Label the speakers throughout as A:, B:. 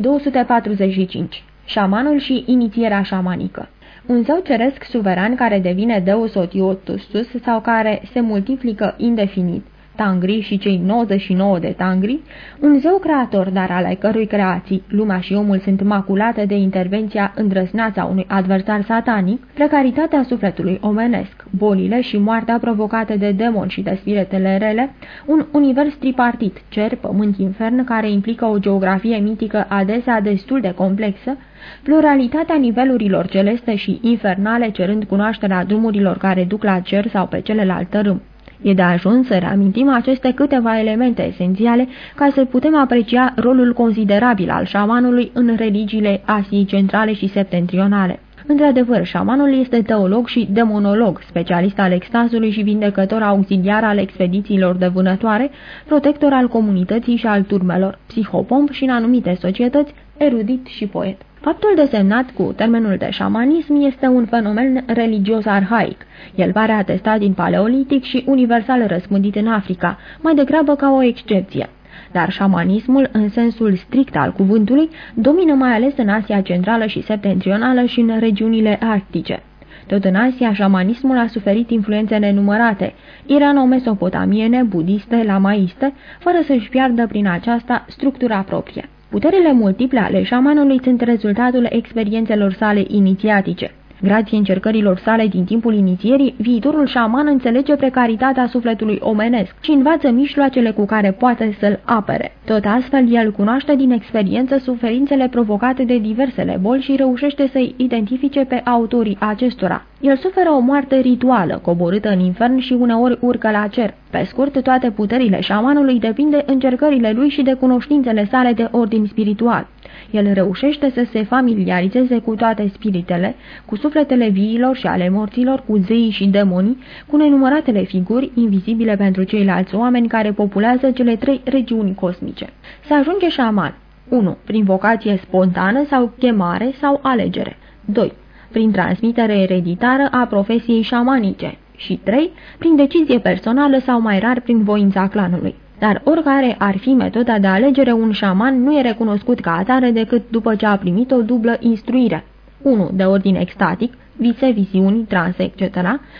A: 245. Șamanul și inițierea șamanică un zeu ceresc suveran care devine Deus Otiotustus sau care se multiplică indefinit, tangri și cei 99 de tangri, un zeu creator, dar ale cărui creații, lumea și omul sunt maculate de intervenția îndrăsnața unui adversar satanic, precaritatea sufletului omenesc, bolile și moartea provocate de demoni și de spiritele rele, un univers tripartit, cer, pământ, infern, care implică o geografie mitică adesea destul de complexă, pluralitatea nivelurilor celeste și infernale cerând cunoașterea drumurilor care duc la cer sau pe celălalt tărâm. E de ajuns să reamintim aceste câteva elemente esențiale ca să putem aprecia rolul considerabil al șamanului în religiile Asiei centrale și septentrionale. Într-adevăr, șamanul este teolog și demonolog, specialist al extazului și vindecător auxiliar al expedițiilor de vânătoare, protector al comunității și al turmelor, psihopomp și în anumite societăți, erudit și poet. Faptul desemnat cu termenul de șamanism este un fenomen religios arhaic. El pare atestat din paleolitic și universal răspândit în Africa, mai degrabă ca o excepție. Dar șamanismul, în sensul strict al cuvântului, domină mai ales în Asia Centrală și Septentrională și în regiunile arctice. Tot în Asia, șamanismul a suferit influențe nenumărate, irano-mesopotamiene, budiste, lamaiste, fără să-și piardă prin aceasta structura proprie. Puterile multiple ale șamanului sunt rezultatul experiențelor sale inițiatice. Grație încercărilor sale din timpul inițierii, viitorul șaman înțelege precaritatea sufletului omenesc și învață mișloacele cu care poate să-l apere. Tot astfel, el cunoaște din experiență suferințele provocate de diversele boli și reușește să-i identifice pe autorii acestora. El suferă o moarte rituală, coborâtă în infern și uneori urcă la cer. Pe scurt, toate puterile șamanului depind de încercările lui și de cunoștințele sale de ordin spiritual. El reușește să se familiarizeze cu toate spiritele, cu sufletele viilor și ale morților, cu zeii și demonii, cu nenumăratele figuri invizibile pentru ceilalți oameni care populează cele trei regiuni cosmice. Se ajunge șaman 1. Prin vocație spontană sau chemare sau alegere 2. Prin transmitere ereditară a profesiei șamanice și 3. Prin decizie personală sau mai rar prin voința clanului. Dar oricare ar fi metoda de alegere, un șaman nu e recunoscut ca atare decât după ce a primit o dublă instruire. 1. De ordin extatic, vise, visiuni, transe, etc.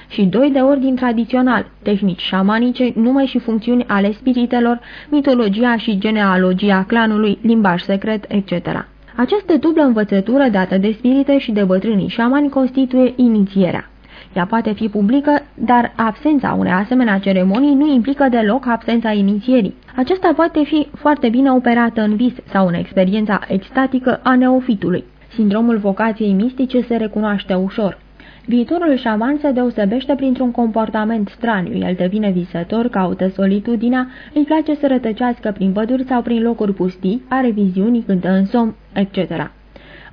A: și 2. De ordin tradițional, tehnici șamanice, nume și funcțiuni ale spiritelor, mitologia și genealogia clanului, limbaj secret, etc. Această dublă învățătură dată de spirite și de bătrânii șamani constituie inițierea. Ea poate fi publică, dar absența unei asemenea ceremonii nu implică deloc absența inițierii. Aceasta poate fi foarte bine operată în vis sau în experiența extatică a neofitului. Sindromul vocației mistice se recunoaște ușor. Viitorul șaman se deosebește printr-un comportament straniu. El devine visător, caută solitudinea, îi place să rătăcească prin păduri sau prin locuri pustii, are viziuni, cântă în somn, etc.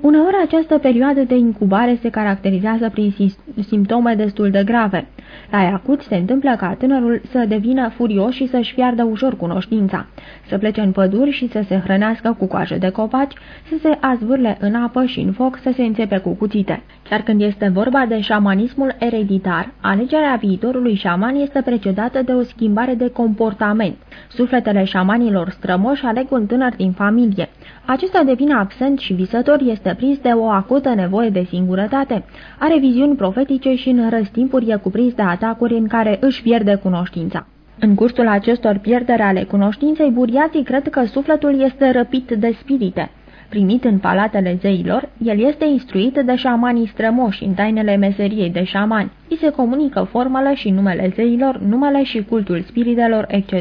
A: Uneori această perioadă de incubare se caracterizează prin simptome destul de grave. La acut se întâmplă ca tânărul să devină furios și să-și piardă ușor cunoștința, să plece în păduri și să se hrănească cu coaje de copaci, să se azvârle în apă și în foc, să se înțepe cu cuțite. Chiar când este vorba de șamanismul ereditar, alegerea viitorului șaman este precedată de o schimbare de comportament. Sufletele șamanilor strămoși aleg un tânăr din familie. Acesta devine absent și visător, este prins de o acută nevoie de singurătate, are viziuni profetice și în răstimpuri e cuprins de atacuri în care își pierde cunoștința. În cursul acestor pierdere ale cunoștinței, buriații cred că sufletul este răpit de spirite. Primit în palatele zeilor, el este instruit de șamanii strămoși în tainele meseriei de șamani. Îi se comunică formele și numele zeilor, numele și cultul spiritelor, etc.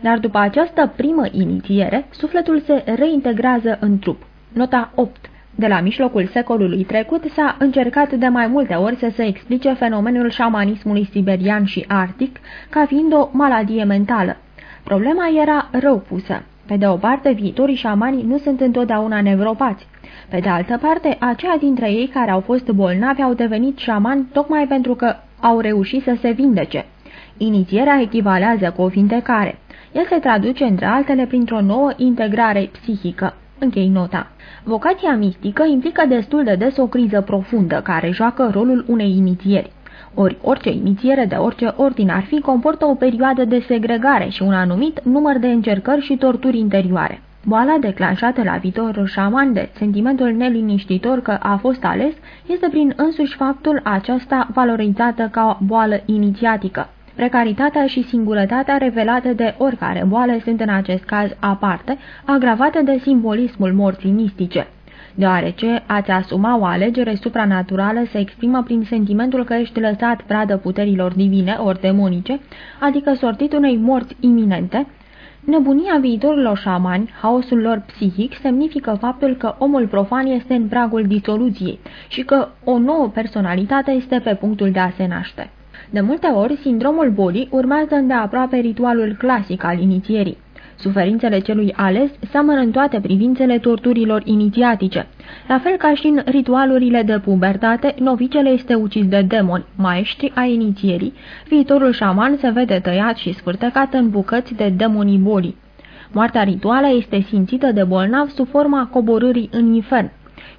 A: Dar după această primă inițiere, sufletul se reintegrează în trup. Nota 8 de la mijlocul secolului trecut s-a încercat de mai multe ori să se explice fenomenul șamanismului siberian și arctic ca fiind o maladie mentală. Problema era rău pusă. Pe de o parte, viitorii șamani nu sunt întotdeauna nevropați. Pe de altă parte, aceia dintre ei care au fost bolnavi au devenit șamani tocmai pentru că au reușit să se vindece. Inițierea echivalează cu o vindecare. El se traduce, între altele, printr-o nouă integrare psihică. Închei nota. Vocația mistică implică destul de des o criză profundă, care joacă rolul unei inițieri. Ori orice inițiere de orice ordin ar fi comportă o perioadă de segregare și un anumit număr de încercări și torturi interioare. Boala declanșată la viitorul șaman de sentimentul neliniștitor că a fost ales este prin însuși faptul acesta valorizată ca o boală inițiatică. Precaritatea și singurătatea revelate de oricare boală sunt în acest caz aparte, agravate de simbolismul morții mistice. Deoarece a-ți asuma o alegere supranaturală se exprimă prin sentimentul că ești lăsat pradă puterilor divine ori demonice, adică sortit unei morți iminente, Nebunia viitorilor șamani, haosul lor psihic, semnifică faptul că omul profan este în pragul disoluției și că o nouă personalitate este pe punctul de a se naște. De multe ori, sindromul bolii urmează îndeaproape ritualul clasic al inițierii. Suferințele celui ales seamănă în toate privințele torturilor inițiatice. La fel ca și în ritualurile de pubertate, novicele este ucis de demoni, maestri a inițierii. Viitorul șaman se vede tăiat și sfârtecat în bucăți de demonii bolii. Moartea rituală este simțită de bolnav sub forma coborârii în infern.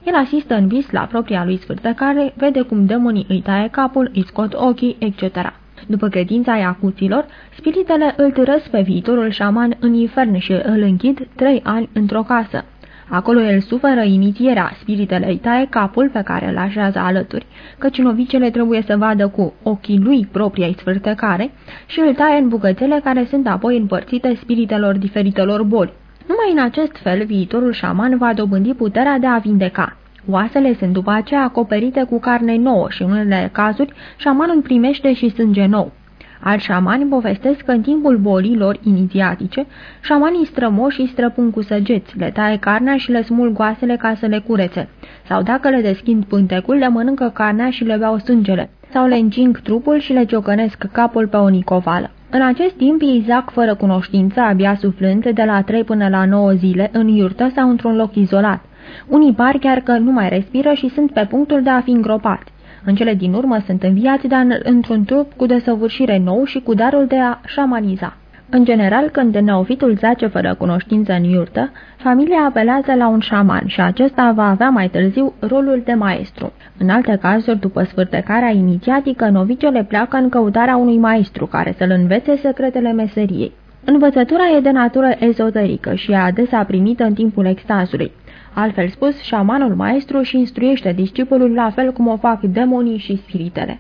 A: El asistă în vis la propria lui sfârtecare, vede cum demonii îi taie capul, îi scot ochii, etc. După credința iacuților, spiritele îl târăsc pe viitorul șaman în infern și îl închid trei ani într-o casă. Acolo el suferă inițierea, spiritele îi taie capul pe care îl așează alături, căci novicele trebuie să vadă cu ochii lui propria sfârtecare și îl taie în bucățele care sunt apoi împărțite spiritelor diferitelor boli. Numai în acest fel viitorul șaman va dobândi puterea de a vindeca. Oasele sunt după aceea acoperite cu carne nouă și în unele cazuri șamanul primește și sânge nou. Alți șamani povestesc că în timpul bolilor inițiatice, șamanii strămoși îi străpun cu săgeți, le taie carnea și le smulg oasele ca să le curețe, sau dacă le deschid pântecul, le mănâncă carnea și le beau sângele, sau le încing trupul și le ciocănesc capul pe o nicovală. În acest timp ei zac fără cunoștință, abia suflând, de la 3 până la 9 zile, în iurtă sau într-un loc izolat. Unii par chiar că nu mai respiră și sunt pe punctul de a fi îngropați. În cele din urmă sunt înviați, dar într-un trup cu desăvârșire nou și cu darul de a șamaniza. În general, când neofitul zace fără cunoștință în iurtă, familia apelează la un șaman și acesta va avea mai târziu rolul de maestru. În alte cazuri, după sfârtecarea inițiatică, novicele pleacă în căutarea unui maestru care să-l învețe secretele meseriei. Învățătura e de natură ezoterică și e adesea primită în timpul extazului. Altfel spus, șamanul maestru și instruiește discipolul la fel cum o fac demonii și spiritele.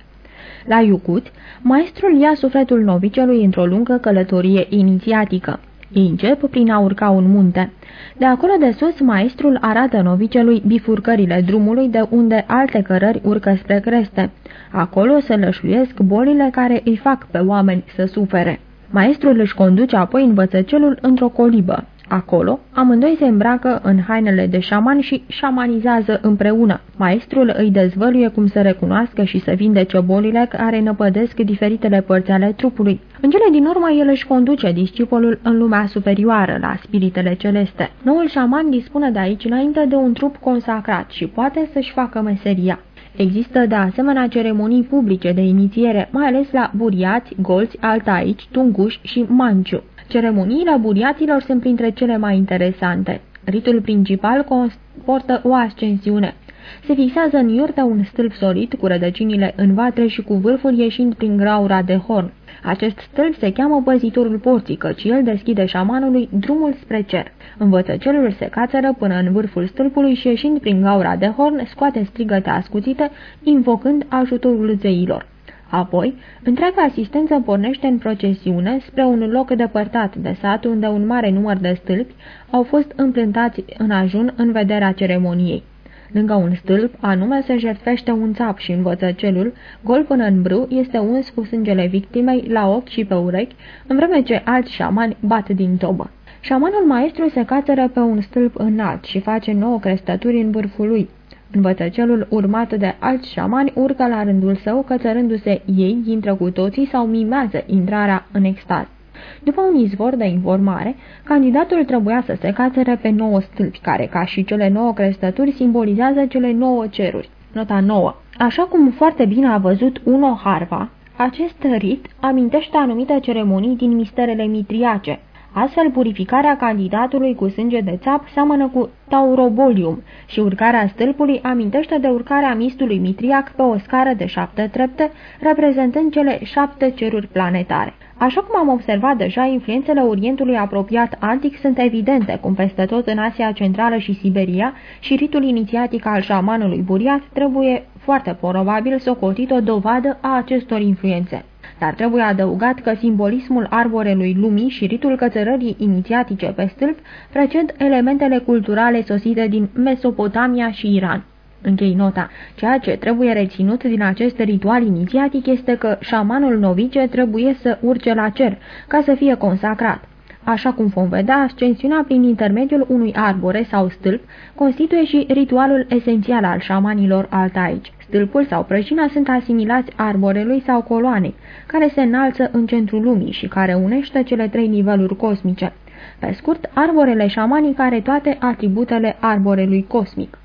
A: La Iucut, maestrul ia sufletul novicelui într-o lungă călătorie inițiatică. Ei încep prin a urca un munte. De acolo de sus, maestrul arată novicelui bifurcările drumului de unde alte cărări urcă spre creste. Acolo se lășuiesc bolile care îi fac pe oameni să sufere. Maestrul își conduce apoi învățăcelul într-o colibă. Acolo, amândoi se îmbracă în hainele de șaman și șamanizează împreună. Maestrul îi dezvăluie cum să recunoască și să vindece bolile care năpădesc diferitele părți ale trupului. În cele din urmă, el își conduce discipolul în lumea superioară, la spiritele celeste. Noul șaman dispune de aici înainte de un trup consacrat și poate să-și facă meseria. Există de asemenea ceremonii publice de inițiere, mai ales la buriați, golți, altaici, tunguși și manciu. Ceremoniile buriaților sunt printre cele mai interesante. Ritul principal comportă o ascensiune. Se fixează în iurtă un stâlp solid cu rădăcinile în vatre și cu vârful ieșind prin graura de horn. Acest stâlp se cheamă păzitorul porții, căci el deschide șamanului drumul spre cer. Învățăcelul se cațără până în vârful stâlpului și ieșind prin gaura de horn, scoate strigăte ascuțite, invocând ajutorul zeilor. Apoi, întreaga asistență pornește în procesiune spre un loc depărtat de sat unde un mare număr de stâlpi au fost împlântați în ajun în vederea ceremoniei. Lângă un stâlp, anume, se jertfește un țap și învățăcelul, gol până în brâu, este uns cu sângele victimei la ochi și pe urechi, în vreme ce alți șamani bat din tobă. Șamanul maestru se cațără pe un stâlp înalt și face nouă crestături în vârful lui. Învățăcelul, urmat de alți șamani, urcă la rândul său, cățărându-se ei, intră cu toții sau mimează intrarea în extaz. După un izvor de informare, candidatul trebuia să se cațere pe nouă stâlpi, care, ca și cele nouă crestături, simbolizează cele nouă ceruri. Nota nouă. Așa cum foarte bine a văzut Uno Harva, acest rit amintește anumite ceremonii din misterele mitriace, Astfel, purificarea candidatului cu sânge de țap seamănă cu taurobolium și urcarea stâlpului amintește de urcarea mistului mitriac pe o scară de șapte trepte, reprezentând cele șapte ceruri planetare. Așa cum am observat deja, influențele Orientului apropiat antic sunt evidente, cum peste tot în Asia Centrală și Siberia, și ritul inițiatic al șamanului buriat trebuie foarte probabil socotit o dovadă a acestor influențe. Dar trebuie adăugat că simbolismul arborelui lumii și ritul cățărării inițiatice pe stâlp preced elementele culturale sosite din Mesopotamia și Iran. Închei nota. Ceea ce trebuie reținut din acest ritual inițiatic este că șamanul novice trebuie să urce la cer ca să fie consacrat. Așa cum vom vedea, ascensiunea prin intermediul unui arbore sau stâlp constituie și ritualul esențial al șamanilor altaici. Stâlpul sau prăjina sunt asimilați arborelui sau coloanei, care se înalță în centrul lumii și care unește cele trei niveluri cosmice. Pe scurt, arborele șamanic are toate atributele arborelui cosmic.